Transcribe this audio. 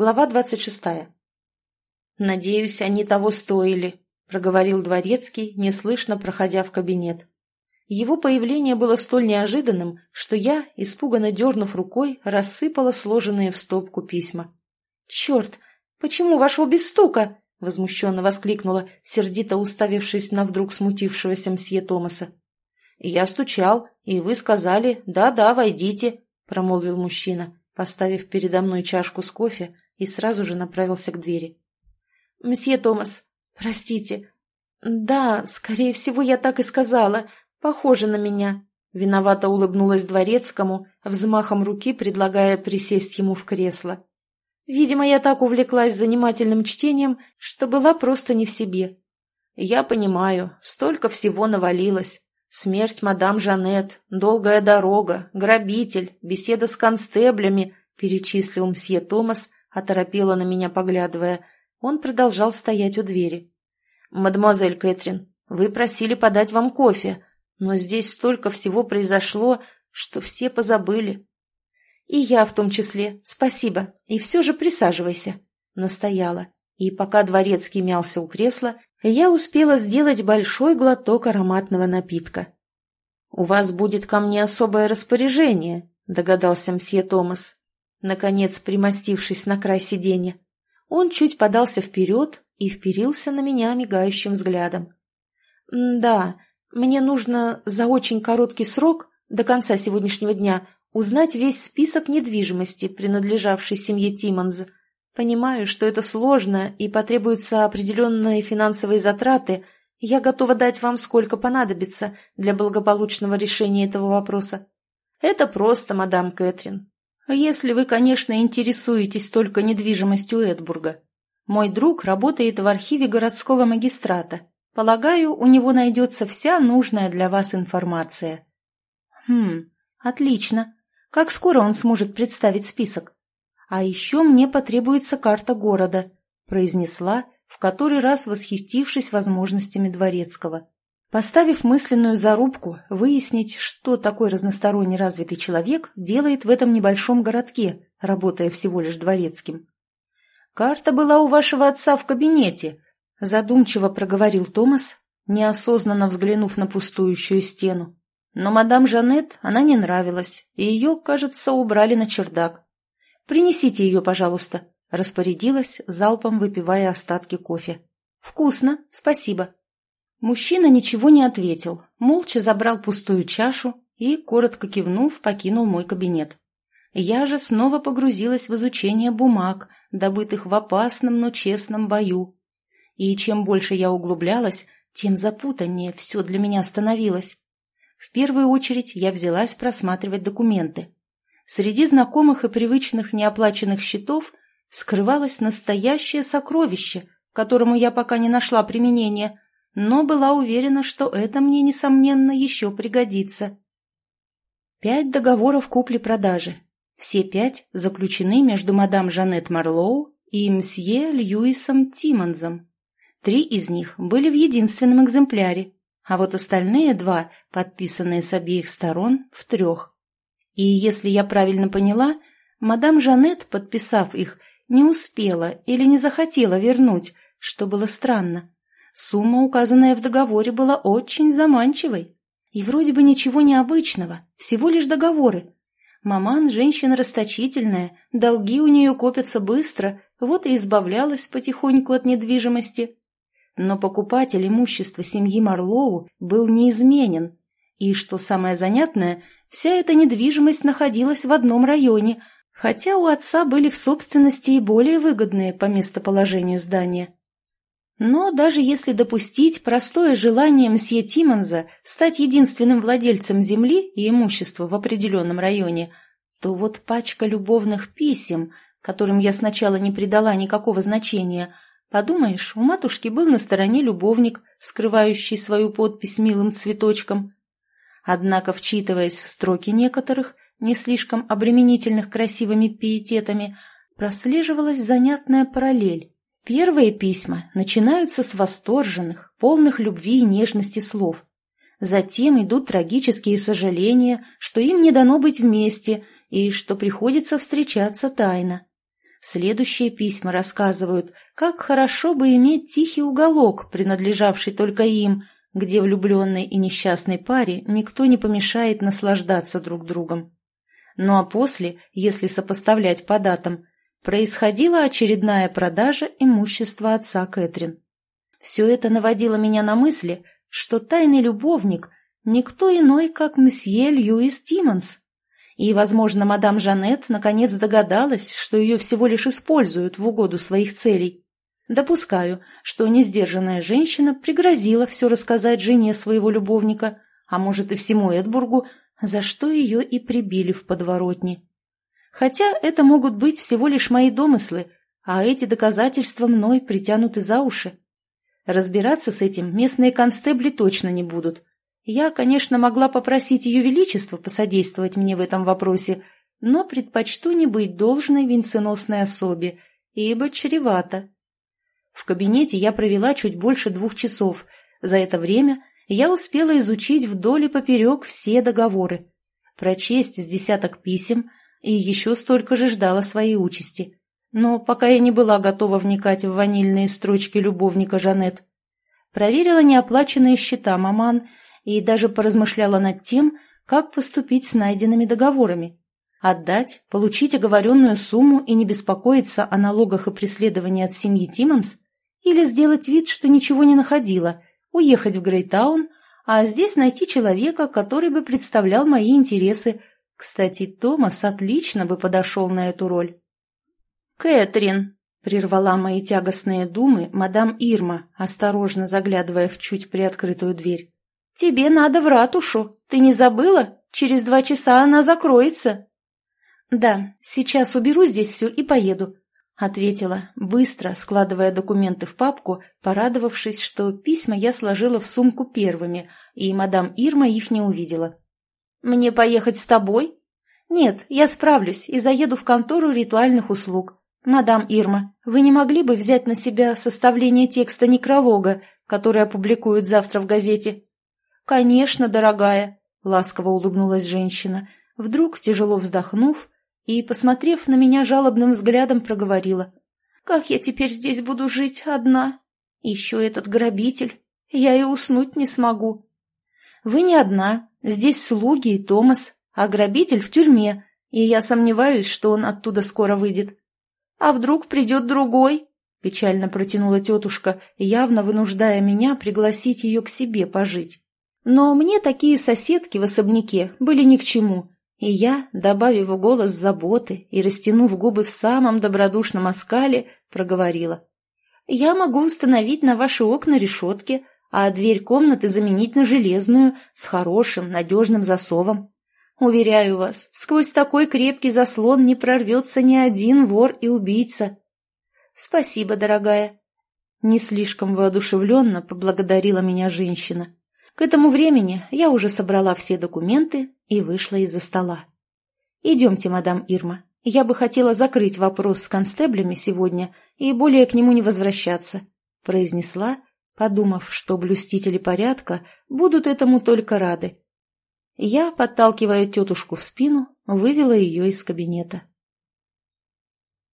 Глава двадцать шестая. «Надеюсь, они того стоили», — проговорил Дворецкий, неслышно проходя в кабинет. Его появление было столь неожиданным, что я, испуганно дернув рукой, рассыпала сложенные в стопку письма. «Черт! Почему вошел без стука?» — возмущенно воскликнула, сердито уставившись на вдруг смутившегося мсье Томаса. «Я стучал, и вы сказали «да-да, войдите», — промолвил мужчина поставив передо мной чашку с кофе, и сразу же направился к двери. «Мсье Томас, простите. Да, скорее всего, я так и сказала. Похоже на меня». Виновато улыбнулась дворецкому, взмахом руки предлагая присесть ему в кресло. Видимо, я так увлеклась занимательным чтением, что была просто не в себе. Я понимаю, столько всего навалилось. Смерть мадам Жанет, долгая дорога, грабитель, беседа с констеблями, перечислил мсье Томас, оторопело на меня поглядывая. Он продолжал стоять у двери. «Мадемуазель Кэтрин, вы просили подать вам кофе, но здесь столько всего произошло, что все позабыли». «И я в том числе. Спасибо. И все же присаживайся», — настояла. И пока дворецкий мялся у кресла, я успела сделать большой глоток ароматного напитка. «У вас будет ко мне особое распоряжение», — догадался мсье Томас, наконец примостившись на край сиденья. Он чуть подался вперед и вперился на меня мигающим взглядом. «Да, мне нужно за очень короткий срок, до конца сегодняшнего дня, узнать весь список недвижимости, принадлежавшей семье Тиммонс, Понимаю, что это сложно и потребуются определенные финансовые затраты, я готова дать вам сколько понадобится для благополучного решения этого вопроса. Это просто, мадам Кэтрин. Если вы, конечно, интересуетесь только недвижимостью Эдбурга. Мой друг работает в архиве городского магистрата. Полагаю, у него найдется вся нужная для вас информация. Хм, отлично. Как скоро он сможет представить список? «А еще мне потребуется карта города», — произнесла, в который раз восхитившись возможностями Дворецкого. Поставив мысленную зарубку выяснить, что такой разносторонне развитый человек делает в этом небольшом городке, работая всего лишь дворецким. «Карта была у вашего отца в кабинете», — задумчиво проговорил Томас, неосознанно взглянув на пустующую стену. Но мадам Жанет она не нравилась, и ее, кажется, убрали на чердак. «Принесите ее, пожалуйста», — распорядилась, залпом выпивая остатки кофе. «Вкусно, спасибо». Мужчина ничего не ответил, молча забрал пустую чашу и, коротко кивнув, покинул мой кабинет. Я же снова погрузилась в изучение бумаг, добытых в опасном, но честном бою. И чем больше я углублялась, тем запутаннее все для меня становилось. В первую очередь я взялась просматривать документы. Среди знакомых и привычных неоплаченных счетов скрывалось настоящее сокровище, которому я пока не нашла применения, но была уверена, что это мне, несомненно, еще пригодится. Пять договоров купли-продажи. Все пять заключены между мадам Жанет Марлоу и мсье Льюисом Тиммонзом. Три из них были в единственном экземпляре, а вот остальные два, подписанные с обеих сторон, в трех. И, если я правильно поняла, мадам Жанет, подписав их, не успела или не захотела вернуть, что было странно. Сумма, указанная в договоре, была очень заманчивой. И вроде бы ничего необычного, всего лишь договоры. Маман – женщина расточительная, долги у нее копятся быстро, вот и избавлялась потихоньку от недвижимости. Но покупатель имущества семьи Марлоу был неизменен, и, что самое занятное, вся эта недвижимость находилась в одном районе, хотя у отца были в собственности и более выгодные по местоположению здания. Но даже если допустить простое желание мсье Тимонза стать единственным владельцем земли и имущества в определенном районе, то вот пачка любовных писем, которым я сначала не придала никакого значения, подумаешь, у матушки был на стороне любовник, скрывающий свою подпись милым цветочком, Однако, вчитываясь в строки некоторых, не слишком обременительных красивыми пиететами, прослеживалась занятная параллель. Первые письма начинаются с восторженных, полных любви и нежности слов. Затем идут трагические сожаления, что им не дано быть вместе и что приходится встречаться тайно. Следующие письма рассказывают, как хорошо бы иметь тихий уголок, принадлежавший только им, где влюбленной и несчастной паре никто не помешает наслаждаться друг другом. Ну а после, если сопоставлять по датам, происходила очередная продажа имущества отца Кэтрин. Все это наводило меня на мысли, что тайный любовник – никто иной, как месье Льюис Тиммонс. И, возможно, мадам Жанет наконец догадалась, что ее всего лишь используют в угоду своих целей. Допускаю, что несдержанная женщина пригрозила все рассказать жене своего любовника, а может и всему Эдбургу, за что ее и прибили в подворотне. Хотя это могут быть всего лишь мои домыслы, а эти доказательства мной притянуты за уши. Разбираться с этим местные констебли точно не будут. Я, конечно, могла попросить Ее Величество посодействовать мне в этом вопросе, но предпочту не быть должной венценосной особе, ибо чревато. В кабинете я провела чуть больше двух часов. За это время я успела изучить вдоль и поперек все договоры, прочесть с десяток писем и еще столько же ждала своей участи. Но пока я не была готова вникать в ванильные строчки любовника Жанет. Проверила неоплаченные счета маман и даже поразмышляла над тем, как поступить с найденными договорами. Отдать, получить оговоренную сумму и не беспокоиться о налогах и преследовании от семьи Тиммонс? Или сделать вид, что ничего не находила, уехать в Грейтаун, а здесь найти человека, который бы представлял мои интересы. Кстати, Томас отлично бы подошел на эту роль. «Кэтрин!» — прервала мои тягостные думы мадам Ирма, осторожно заглядывая в чуть приоткрытую дверь. «Тебе надо в ратушу. Ты не забыла? Через два часа она закроется». «Да, сейчас уберу здесь все и поеду», — ответила, быстро складывая документы в папку, порадовавшись, что письма я сложила в сумку первыми, и мадам Ирма их не увидела. «Мне поехать с тобой?» «Нет, я справлюсь и заеду в контору ритуальных услуг. «Мадам Ирма, вы не могли бы взять на себя составление текста некролога, который опубликуют завтра в газете?» «Конечно, дорогая», — ласково улыбнулась женщина, вдруг, тяжело вздохнув и, посмотрев на меня жалобным взглядом, проговорила. «Как я теперь здесь буду жить одна? Еще этот грабитель. Я и уснуть не смогу». «Вы не одна. Здесь слуги и Томас, а грабитель в тюрьме, и я сомневаюсь, что он оттуда скоро выйдет. «А вдруг придет другой?» – печально протянула тетушка, явно вынуждая меня пригласить ее к себе пожить. Но мне такие соседки в особняке были ни к чему, и я, добавив в голос заботы и растянув губы в самом добродушном оскале, проговорила. «Я могу установить на ваши окна решетки, а дверь комнаты заменить на железную, с хорошим, надежным засовом. Уверяю вас, сквозь такой крепкий заслон не прорвется ни один вор и убийца. Спасибо, дорогая. Не слишком воодушевленно поблагодарила меня женщина. К этому времени я уже собрала все документы и вышла из-за стола. «Идемте, мадам Ирма. Я бы хотела закрыть вопрос с констеблями сегодня и более к нему не возвращаться», произнесла, подумав, что блюстители порядка будут этому только рады. Я, подталкивая тетушку в спину, вывела ее из кабинета.